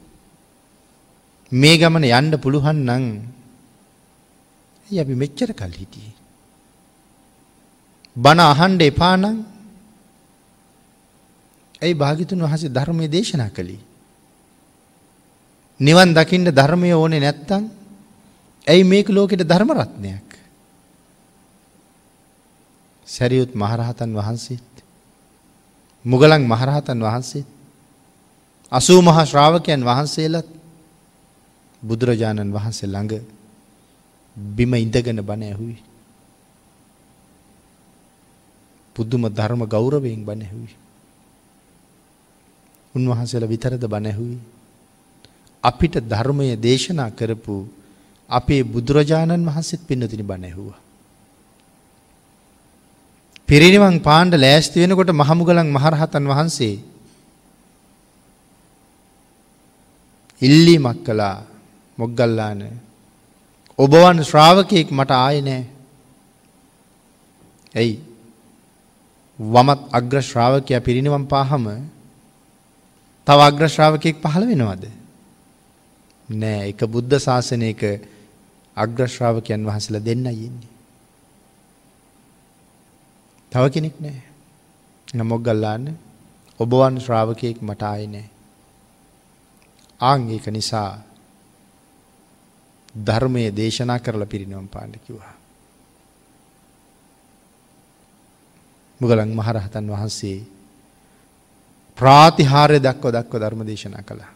මේ ගමන යන්න පුළුවන් නම් අපි මෙච්චර කල් හිටියේ. බණ අහන්න එපා නම් ඇයි භාග්‍යතුන් වහන්සේ ධර්මයේ දේශනා කළේ? නිවන් දකින්න ධර්මය ඕනේ නැත්තම් ඇයි මේක ලෝකෙට ධර්ම රත්නයක්? සරියුත් මහරහතන් වහන්සේත් මුගලන් මහරහතන් වහන්සේ අසූ මහා ශ්‍රාවකයන් වහන්සේලත් බුදුරජාණන් වහන්සේ ළඟ බිම ඉඳගෙන බණ ඇහුවි. පුදුම ධර්ම ගෞරවයෙන් බණ ඇහුවි. උන්වහන්සේලා විතරද බණ ඇහුවි. අපිට ධර්මය දේශනා කරපු අපේ බුදුරජාණන් වහන්සේත් පින්නතිනි බණ ඇහුවා. පිරිනිවන් පාණ්ඩ ලෑස්ති වෙනකොට මහමුගලන් මහරහතන් වහන්සේ ඉල්ලීමක් කළා මොග්ගල්ලාන ඔබවන් ශ්‍රාවකයෙක් මට ආය නෑ. ඇයි වමත් අග්‍ර ශ්‍රාවකයා පිරිනිවන් පාහම තව අග්‍ර ශ්‍රාවකයෙක් පහළ වෙනවද? නෑ එක බුද්ධ ශාසනයක අග්‍ර ශ්‍රාවකයන් වහන්සේලා දෙන්නයි ඉන්නේ. තව කෙනෙක් නෑ. නමොක් ගල්ලාන්න ඔබවන් ශ්‍රාවකයෙක් මට ආයේ නෑ. ආන් ඒක නිසා ධර්මයේ දේශනා කරලා පිරිනවම් පාන්න කිව්වා. මුගලන් මහරහතන් වහන්සේ ප්‍රාතිහාර්ය දක්ව දක්ව ධර්ම දේශනා කළා.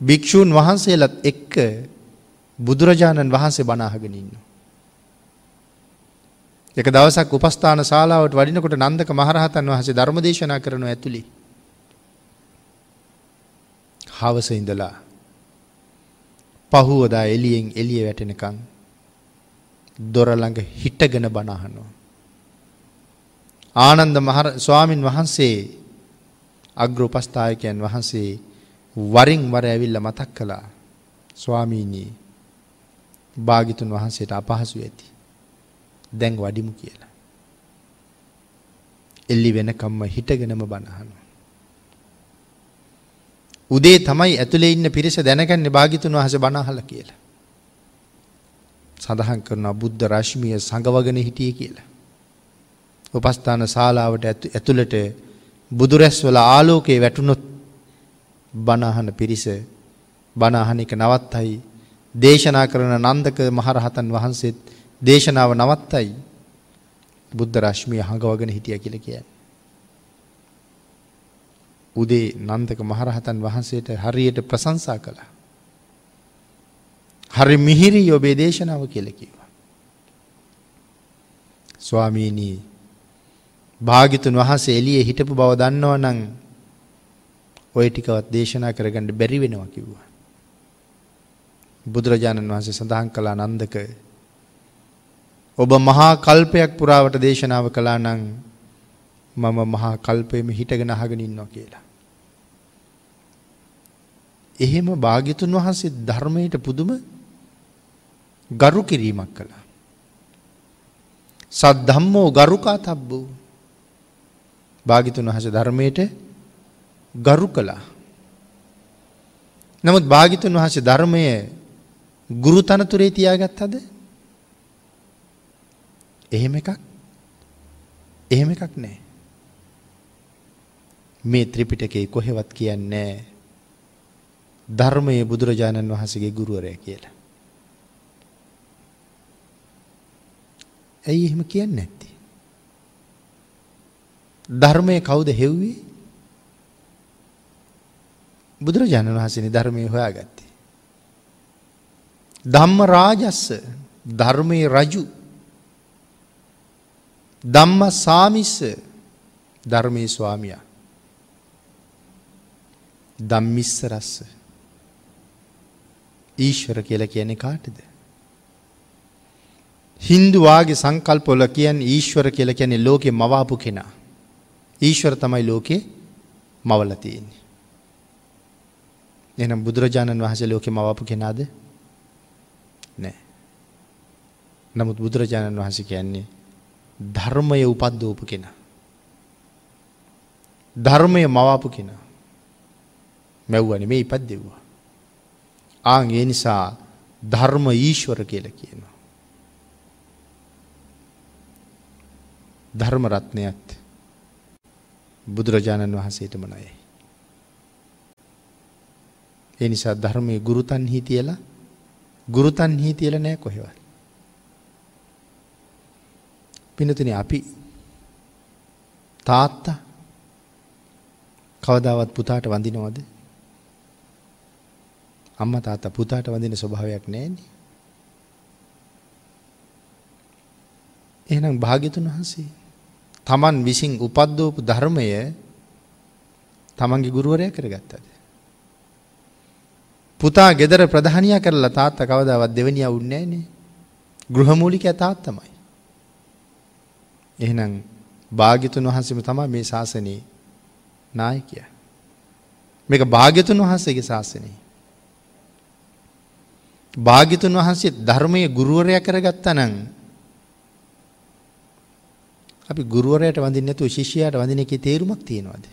භික්ෂූන් වහන්සේලත් එක්ක බුදුරජාණන් වහන්සේ බණ අහගෙන ඉන්නවා. එක දවසක් උපස්ථාන ශාලාවට වඩිනකොට නන්දක මහරහතන් වහසේ ධර්ම දේශනා කරනු ඇතුළි. හවස ඉඳලා පහුවදා එලියෙන් එලිය වැටෙනකං දොරළඟ හිටගෙන බණහනවා. ආනන්ද ස්වාමින් වහන්සේ අග්‍රෝපස්ථායකයන් වහන්සේ වරින් වර ඇවිල්ල මතක් කළා ස්වාමීනී භාගිතුන් වහන්සේට අපහසු ඇති. දැන් වඩිමු කියලා. එල්ලි වෙනකම්ම හිටගෙනම බණහනවා. උදේ තමයි ඇතුළේ ඉන්න පිරිස දැනගන්න භාගිතුන් වහස බණහල කියලා. සඳහන් කරන බුද්ධ රශ්මිය සඟවගෙන හිටිය කියලා. උපස්ථාන ශාලාවට ඇතුළට බුදුරැස්වල ආලෝකයේ වැටුණොත් බණහන පිරිස බණහන එක නවත්තයි දේශනා කරන නන්දක මහරහතන් වහන්සේත් දේශනාව නවත්තයි බුද්ධ රශ්මිය හඟවගෙන හිටිය කියල කියන්න. උදේ නන්දක මහරහතන් වහන්සේට හරියට ප්‍රසංසා කළා. හරි මිහිරි ඔබේ දේශනාව කියලකිවා. ස්වාමීනී භාගිතුන් වහසේ එලිය හිටපු බව දන්නවා නං ඔය ටිකවත් දේශනා කරගන්නට බැරි වෙනවා කිව්වා. බුදුරජාණන් වහන්සේ සඳහන් කළා නන්දක ඔබ මහා කල්පයක් පුරාවට දේශනාව කළා නං මම මහා කල්පයම හිටගෙන අහගෙන ඉන්නවා කියලා. එහෙම භාග්‍යතුන් වහන්සේ ධර්මයට පුදුම ගරු කිරීමක් කළා. සද්ධම්මෝ ගරුකා තබ්බූ භාගිතුන් වහස ධර්මයට ගරු කළා. නමුත් භාගිතුන් වහස ධර්මය ගුරු තනතුරේ තියාගත්තද එහෙම එකක් එහෙම එකක් නෑ. මේ ත්‍රිපිටකේ කොහෙවත් කියන්නේ ධර්මයේ බුදුරජාණන් වහන්සේගේ ගුරුවරය කියලා. ඇයි එහෙම කියන්න නැත්ති. ධර්මය කවුද හෙව්වේ බුදුරජාණන් වහසනි ධර්මය හොයා ගත්තේ. ධම්ම රාජස්ස ධර්මය රජු ධම්ම සාමිස්ස ධර්මය ස්වාමියා දම්මිස්ස රස්ස ඊශ්වර කියල කියන්නේ කාටද. හින්දුවාගේ සංකල්පොල කියන් ඊශ්වර කියල කියන්නේ ලෝකෙ මවාපු කෙනා. ඊශ්වර තමයි ලෝකේ මවල තියෙන්නේ. එනම් බුදුරජාණන් වහස ලෝකෙ මවපු කෙනාද නෑ. නමුත් බුදුරජාණන් වහස කියන්නේ ධර්මය උපද්දෝපු කෙන. ධර්මය මවාපු කෙන මැව්වන මේ ඉපත් දෙව්වා. ආං ඒ නිසා ධර්ම ඊශ්වර කියල කියනවා. ධර්ම රත්නයත් බුදුරජාණන් වහන්සේටම නයයි. ඒ නිසා ධර්මය ගුරුතන්හි තියලා ගුරුතන්හි තියල නෑ කොහෙවල්. පිනතින අපි තාත්තා කවදාවත් පුතාට වඳිනවද අම්ම තාත්තා පුතාට වඳින ස්වභාවයක් නෑනේ. එහෙනම් භාග්‍යතුන් වහන්සේ තමන් විසින් උපද්දෝපු ධර්මය තමන්ගේ ගුරුවරය කරගත්තද. පුතා ගෙදර ප්‍රධානය කරලා තාත්ත කවදාවත් දෙවනිය උන්නේනේ ගෘහමූලික තාත්තමයි. එහෙනම් භාග්‍යතුන් වහන්සේම තමා මේ ශාසනයේ නායකය. මේක භාග්‍යතුන් වහන්සේගේ ශාසනයේ. භාග්‍යතුන් වහන්සේ ධර්මය ගුරුවරය කරගත්තා නං අපි ගුරුවරයට වඳින්න නැතුව ශිෂ්‍යයාට වඳින එකේ තේරුමක් තියෙනවද?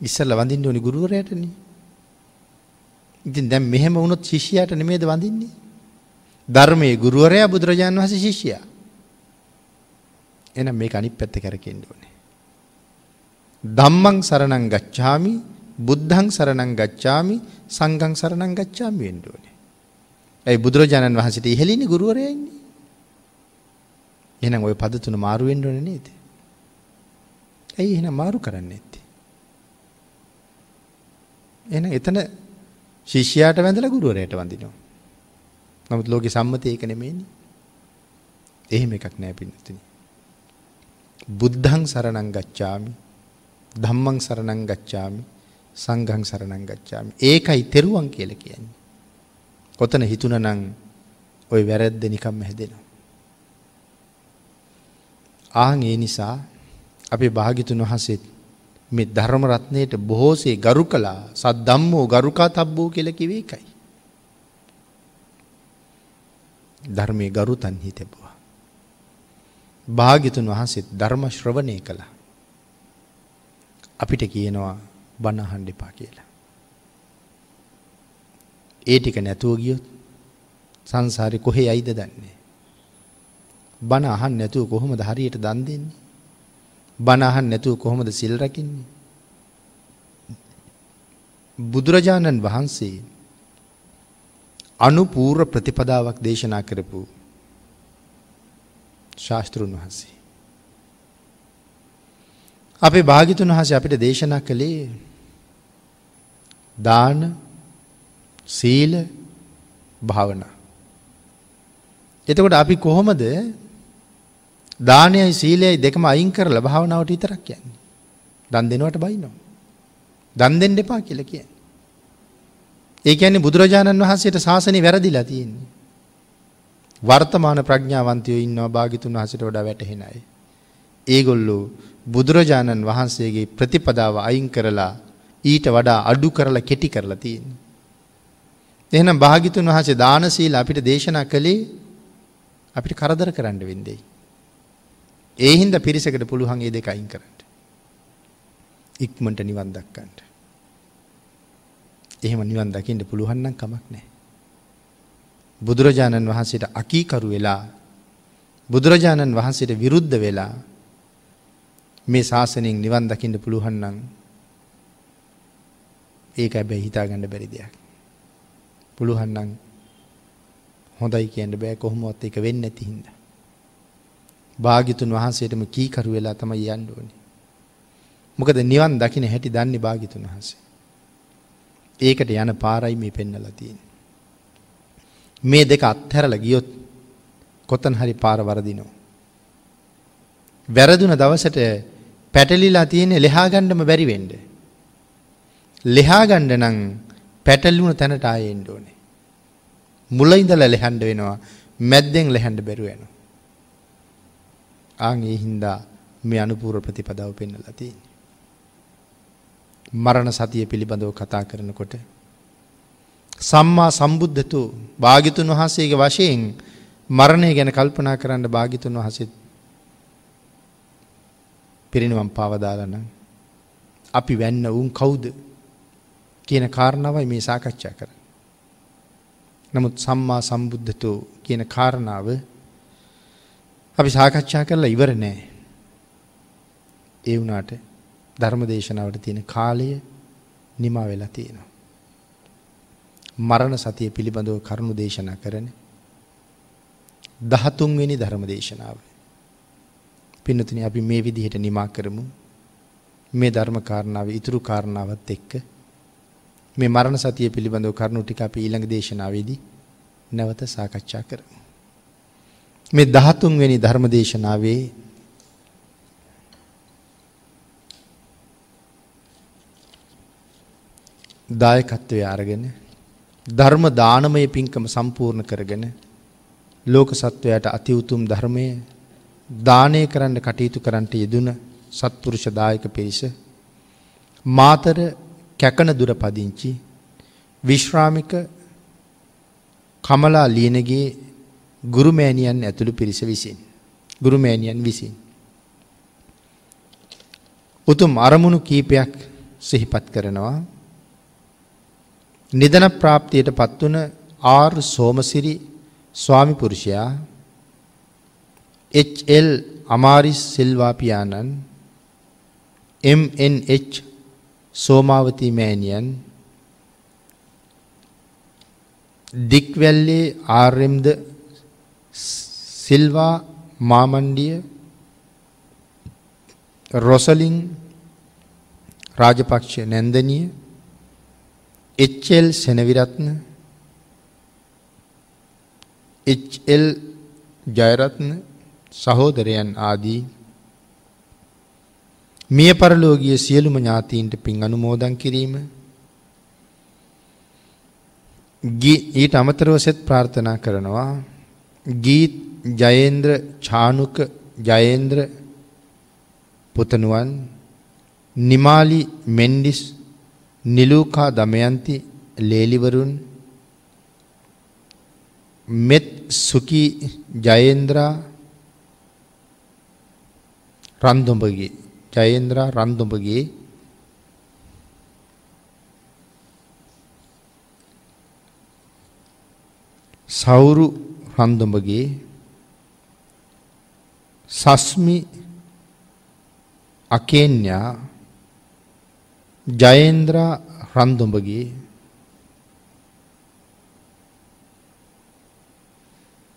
ඉස්සල්ලා වඳින්න ඕනි ගුරුවරයාටනේ. ඉතින් දැන් මෙහෙම වුණොත් ශිෂ්‍යයාට නෙමෙයිද වඳින්නේ? ධර්මයේ ගුරුවරයා බුදුරජාන් වහන්සේ ශිෂ්‍යයා. එහෙනම් මේක අනිත් පැත්ත කරකෙන්න ඕනේ. ධම්මං සරණං ගච්ඡාමි බුද්ධං සරණං ගච්ඡාමි සංඝං සරණං ගච්ඡාමි වෙන්න ඕනේ. ඒ බුදුරජාණන් වහන්සේට ඉහෙලින්නේ ගුරුවරයා ඉන්නේ. එහෙනම් ওই පද තුන මාරු වෙන්න ඕනේ නේද? ඇයි එහෙනම් මාරු කරන්නේ නැත්තේ? එහෙනම් එතන ශිෂ්‍යයාට වැඳලා ගුරුවරයාට වඳිනවා. නමුත් ලෝකේ සම්මතය ඒක නෙමෙයිනේ. එහෙම එකක් නෑ පින්නතුනි. බුද්ධං සරණං ගච්ඡාමි ධම්මං සරණං ගච්ඡාමි සංඝං සරණං ගච්ඡාමි. ඒකයි තෙරුවන් කියලා කියන්නේ. කොතන හිතුණනම් ওই වැරද්ද නිකම්ම හැදෙනවා. ආන් ඒ නිසා අපේ භාග්‍යතුන් වහන්සේත් මේ ධර්ම රත්නයේට බොහෝසේ ගරු කළා. සද්දම්මෝ ගරුකා තබ්බෝ කියලා කිව්වේ ඒකයි. ධර්මයේ ගරුතන් හිතෙබුවා. භාග්‍යතුන් වහන්සේත් ධර්ම ශ්‍රවණය කළා. අපිට කියනවා බණ අහන්න එපා කියලා. ඒ ටික නැතුව ගියොත් සංසාරේ කොහේ යයිද දන්නේ. බණ අහන්න නැතුව කොහොමද හරියට දන් දෙන්නේ? බණ අහන්න නැතුව කොහොමද සිල් රකින්නේ? බුදුරජාණන් වහන්සේ අනුපූර්ව ප්‍රතිපදාවක් දේශනා කරපු ශාස්තෘන් වහන්සේ. අපේ භාගිතුන් වහස අපිට දේශනා කළේ දාන සීල භාවනා. එතකොට අපි කොහොමද දානයයි සීලයයි දෙකම අයින් කරලා භාවනාවට විතරක් කියන්නේ. දන් දෙනවට බයිනවා. දන් දෙන්න එපා කියලා කියන්නේ. ඒ කියන්නේ බුදුරජාණන් වහන්සේට ශාසනය වැරදිලා තියෙන්නේ. වර්තමාන ප්‍රඥාවන්තයෝ ඉන්නවා භාග්‍යතුන් වහන්සේට වඩා වැටහෙන අය. ඒගොල්ලෝ බුදුරජාණන් වහන්සේගේ ප්‍රතිපදාව අයින් කරලා ඊට වඩා අඩු කරලා කෙටි කරලා තියෙන්නේ. එහෙනම් භාග්‍යතුන් වහන්සේ දාන සීල අපිට දේශනා කළේ අපිට කරදර කරන්න වෙන්නේ. ඒ හින්දා පිරිසකට පුළුවන් ඒ දෙක අයින් කරන්න. ඉක්මනට නිවන් දක්කන්න. එහෙම නිවන් දකින්න පුළුවන් නම් කමක් නැහැ. බුදුරජාණන් වහන්සේට අකීකරු වෙලා බුදුරජාණන් වහන්සේට විරුද්ධ වෙලා මේ ශාසනයෙන් නිවන් දකින්න පුළුවන් නම් ඒක හැබැයි හිතාගන්න බැරි දෙයක්. පුළුවන් නම් හොඳයි කියන්න බෑ කොහොමවත් ඒක වෙන්නේ නැති හින්දා. භාග්‍යතුන් වහන්සේටම කීකරු වෙලා තමයි යන්න ඕනේ. මොකද නිවන් දකින්න හැටි දන්නේ භාග්‍යතුන් වහන්සේ. ඒකට යන පාරයි මේ පෙන්නලා තියෙන්නේ. මේ දෙක අත්හැරලා ගියොත් කොතන හරි පාර වරදිනවා. වැරදුන දවසට පැටලිලා තියෙන්නේ ලෙහා ගන්නම බැරි වෙන්න. ලෙහා ගන්න නම් පැටලුණු තැනට ආයෙ එන්න ඕනේ. මුල ඉඳලා ලෙහන්න වෙනවා මැද්දෙන් ලෙහන්න බැරුව යනවා. ආන් ඒ හින්දා මේ අනුපූර්ව ප්‍රතිපදාව පෙන්වලා තියෙන්නේ. මරණ සතිය පිළිබඳව කතා කරනකොට සම්මා සම්බුද්ධතු භාගිතුන් වහන්සේගේ වශයෙන් මරණය ගැන කල්පනා කරන්න භාගිතුන් වහසෙත් පිරිනිවම් පාවදාලන අපි වැන්න උන් කවුද කියන කාරණාවයි මේ සාකච්ඡා කර. නමුත් සම්මා සම්බුද්ධතු කියන කාරණාව අපි සාකච්ඡා කරලා ඉවර නෑ. ඒ වුණාට ධර්ම දේශනාවට තියෙන කාලය නිමා වෙලා තියෙනවා. මරණ සතිය පිළිබඳව කරුණු දේශනා කරන දහතුන්වෙනි ධර්ම දේශනාව. පින්නතුනි අපි මේ විදිහට නිමා කරමු. මේ ධර්ම කාරණාව ඉතුරු කාරණාවත් එක්ක මේ මරණ සතිය පිළිබඳව කරුණු ටික අපි ඊළඟ දේශනාවේදී නැවත සාකච්ඡා කරමු. මේ 13 වෙනි ධර්ම දේශනාවේ දායකත්වය අරගෙන ධර්ම දානමය පින්කම සම්පූර්ණ කරගෙන ලෝක සත්වයාට අති උතුම් ධර්මයේ දානය කරන්න කටයුතු කරන්නට යෙදුන සත්පුරුෂ දායක පිරිස මාතර කැකන දුර පදිංචි විශ්‍රාමික කමලා ලියනගේ ගුරුමෑණියන් ඇතුළු පිරිස විසින් ගුරුමෑණියන් විසින්. උතුම් අරමුණු කීපයක් සිහිපත් කරනවා. නිදන ප්‍රාප්තියට පත්වන ආර් සෝමසිරි ස්වාමි පුරුෂයා HL අමාරිස් සිල්වා පියාණන් MNH සෝමාවතී මෑණියන් දික්වැල්ලේ ආර්යම්ද සිල්වා මාමණ්ඩිය රොසලින් රාජපක්ෂ නැන්දනිය එච්.එල්. සෙනවිරත්න එච්.එල්. ජයරත්න සහෝදරයන් ආදී මිය පරලෝකීය සියලුම ඥාතීන්ට පින් අනුමෝදන් කිරීම. ඊට අමතරව සෙත් ප්‍රාර්ථනා කරනවා. ගීත් ජයේන්ද්‍ර චානුක ජයේන්ද්‍ර පුතණුවන් නිමාලි මෙන්ඩිස් නිලූකා දමයන්ති ලේලිවරුන් මෙත් සුකි ජයේන්ද්‍රා රන්දුඹගේ. ජයේන්ද්‍රා රන්දුඹගේ. සෞරු රන්දුඹගේ. සස්මි අකේන්‍යා. ජයේන්ද්‍රා රන්දුඹගේ.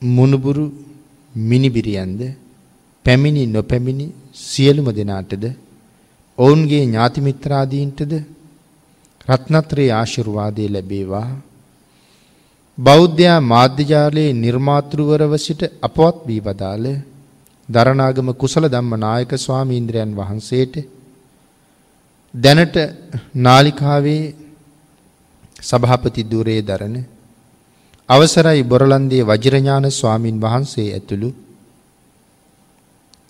මුණුබුරු මිනිබිරියන්ද. පැමිණි නොපැමිණි සියලුම දෙනාටද ඔවුන්ගේ ඥාති මිත්‍රාදීන්ටද රත්නත්‍රයේ ආශිර්වාදය ලැබේවා. බෞද්ධයා මාධ්‍යජාලයේ නිර්මාතෘවරව සිට අපවත් වී වදාළ දරණාගම කුසල ධම්ම නායක ස්වාමීන්ද්‍රයන් වහන්සේට දැනට නාලිකාවේ සභාපති ධුරයේ දරන අවසරයි බොරලන්දේ වජිරඥාන ස්වාමින් වහන්සේ ඇතුළු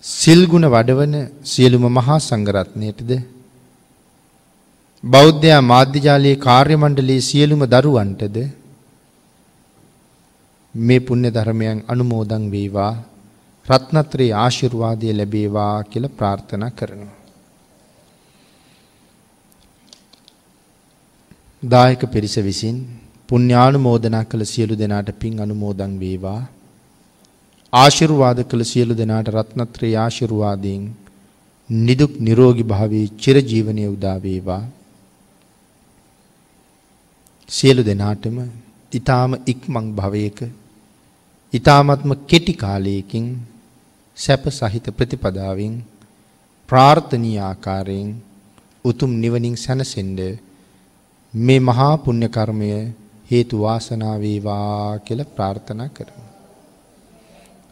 සිල්ගුණ වඩවන සියලුම මහා සංඝරත්නයටද බෞද්ධයා මාධ්‍යජාලයේ කාර්ය මණ්ඩලයේ සියලුම දරුවන්ටද මේ පුණ්‍ය ධර්මයන් අනුමෝදන් වේවා රත්නත්‍රයේ ආශිර්වාදය ලැබේවා කියලා ප්‍රාර්ථනා කරනවා. දායක පිරිස විසින් පුණ්‍යානුමෝදනා කළ සියලු දෙනාට පින් අනුමෝදන් වේවා. ආශිර්වාද කළ සියලු දෙනාට රත්නත්‍රයේ ආශිර්වාදයෙන් නිදුක් නිරෝගී භාවයේ චිරජීවනයේ උදා වේවා. සියලු දෙනාටම ඊ타ම ඉක්මන් භවයක ඊ타මත්ම කෙටි කාලයකින් සැප සහිත ප්‍රතිපදාවෙන් ප්‍රාර්ථනීය ආකාරයෙන් උතුම් නිවනින් සැනසෙන්න මේ මහා පුණ්‍ය කර්මය හේතු වාසනා වේවා කියලා ප්‍රාර්ථනා කරමු.